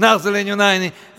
Nazarene United